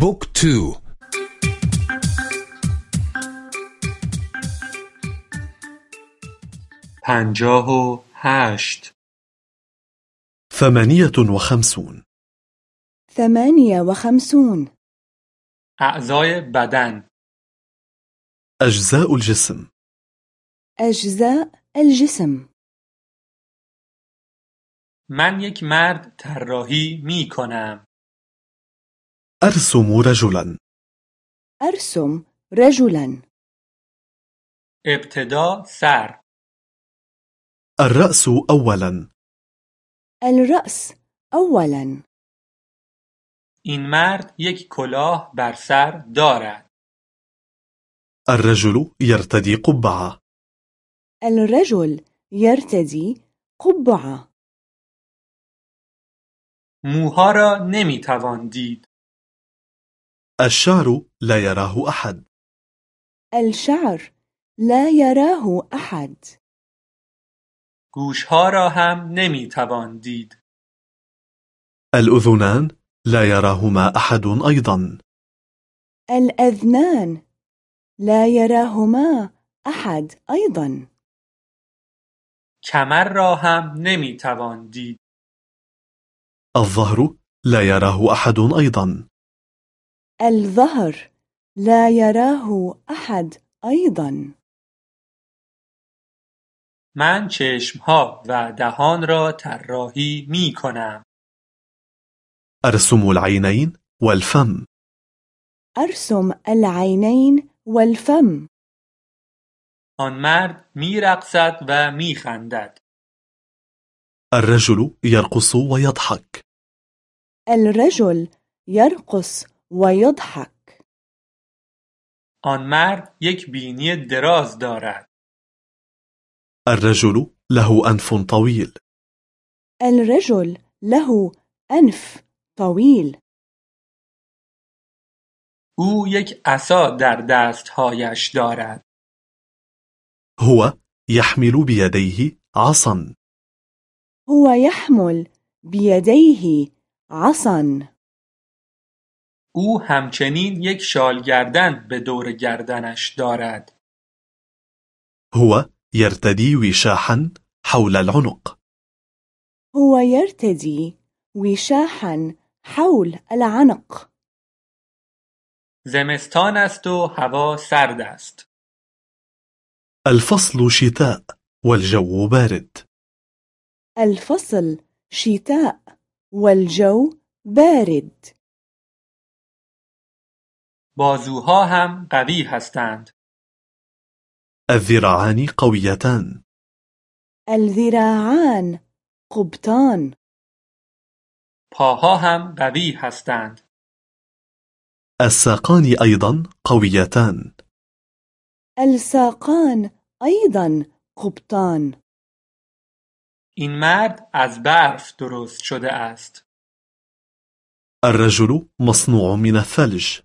بوك تو پنجاه و هشت. ثمانية وخمسون ثمانية وخمسون اعضای بدن. أجزاء الجسم. أجزاء الجسم. من یک مرد طراحی می کنم أرسم رجلا. أرسم رجلا. ابتدا سر. الرأس أولا. الرأس أولا. این مرد یک کلاه بر سر دارد. الرجل يرتدي قبعة. الرجل يرتدي قبعة. موها را نمی توان دید. الشعر لا يراه أحد. الشعر لا يراه أحد. گوشها را هم نمی توان دید. الأذنان لا يراهما أحد أيضا. الأذنان لا يراهما أحد أيضا. کمر را هم نمی توان دید. الظهر لا يراه أحد أيضا. الظهر لا يراه أحد أيضا. من چشمها و دهان را طراحی می کنم. أرسم العينين والفم. أرسم العينين والفم. آن مرد می رقصد و می خندد. الرجل يرقص ويضحك. الرجل يرقص ويضحك. آن مرد یک بینی دراز دارد. الرجل له أنف طويل. الرجل له أنف طويل. أو یک عصا در دستهایش دارد. هو يحمل بيديه عصا. هو يحمل بيديه عصا. أو همچنین یک شال گردن به دور گردنش دارد. هو يرتدي وشاحا حول العنق. هو يرتدي وشاحا حول العنق. زمستان است و هوا سرد است. الفصل شتاء والجو بارد. الفصل شتاء والجو بارد. بازوها هم قوی هستند. الذراعان قويتان الذراعان قويتان. پاها هم قوی هستند. الساقان أيضا قويتان الساقان أيضا قويتان. این مرد از برف درست شده است. الرجل مصنوع من الثلج.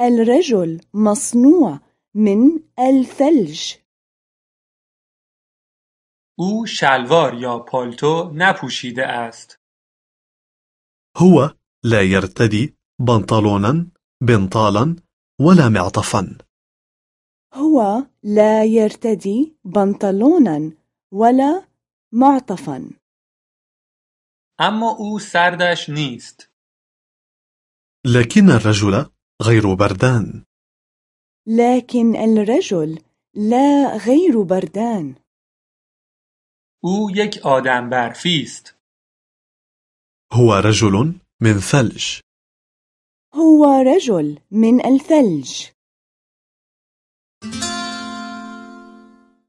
الرجل مصنوع من الثلج. أو شلوار یا پالتو نپوشیده است. هو لا يرتدي بنطلونا بنطالا ولا معطفا. هو لا يرتدي بنطلونا ولا معطفا. اما أو سردش نیست. لكن الرجل غير بردان. لكن الرجل لا غير بردان. أو یک آدم برفی است. هو رجل من ثلج. هو رجل من الثلج.